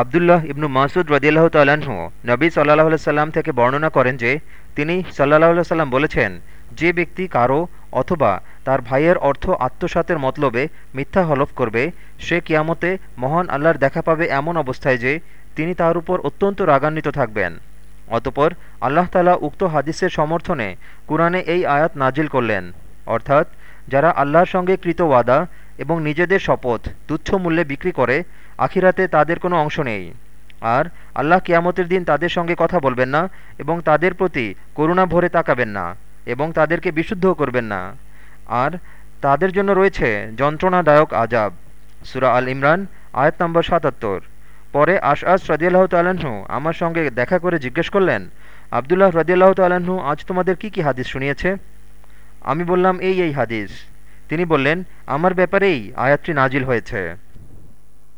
আবদুল্লাহ ইবনু মাসুদ রদিয়াল্লাহ তাল্লাহ্ন নবী সাল্লাহ সাল্লাম থেকে বর্ণনা করেন যে, তিনি সাল্লাহ সাল্লাম বলেছেন, যে ব্যক্তি কারও অথবা তার ভাইয়ের অর্থ আত্মসাতের মতলবে মিথ্যা হলফ করবে, সে কিয়ামতে মহান আল্লাহর দেখা পাবে এমন অবস্থায় যে, তিনি তার উপর অত্যন্ত রাগান্বিত থাকবেন। অতপর আল্লাহ তালা উক্ত হাদিসের সমর্থনে কুরআনে এই আয়াত নাজিল করলেন। অর্থাৎ, যারা আল্লাহর সঙ্গে কৃত ওয়াদা এবং নিজেদের শপথ, তুচ্ছ মূল্যে বিক্রি করে, আখিরাতে তাদের কোনো অংশ নেই। আর আল্লাহ কিয়ামতের দিন তাদের সঙ্গে কথা বলবেন না এবং তাদের প্রতি করুণা ভরে তাকাবেন না এবং তাদেরকে বিশুদ্ধও করবেন না। আর তাদের জন্য রয়েছে যন্ত্রণাদায়ক আজাব সুরা আল ইমরান, আয়াত নম্বর সাতাত্তর। পরে আশ আস রদিয়াল্লাহ তাল্লাহ্ন আমার সঙ্গে দেখা করে জিজ্ঞেস করলেন, আবদুল্লাহ রদিয়াল্লাহ তাল্লাহ্ন আজ তোমাদের কি কি হাদিস শুনিয়েছে? আমি বললাম, এই এই হাদিস। তিনি বললেন আমার ব্যাপারেই আয়াতটি নাজিল হয়েছে।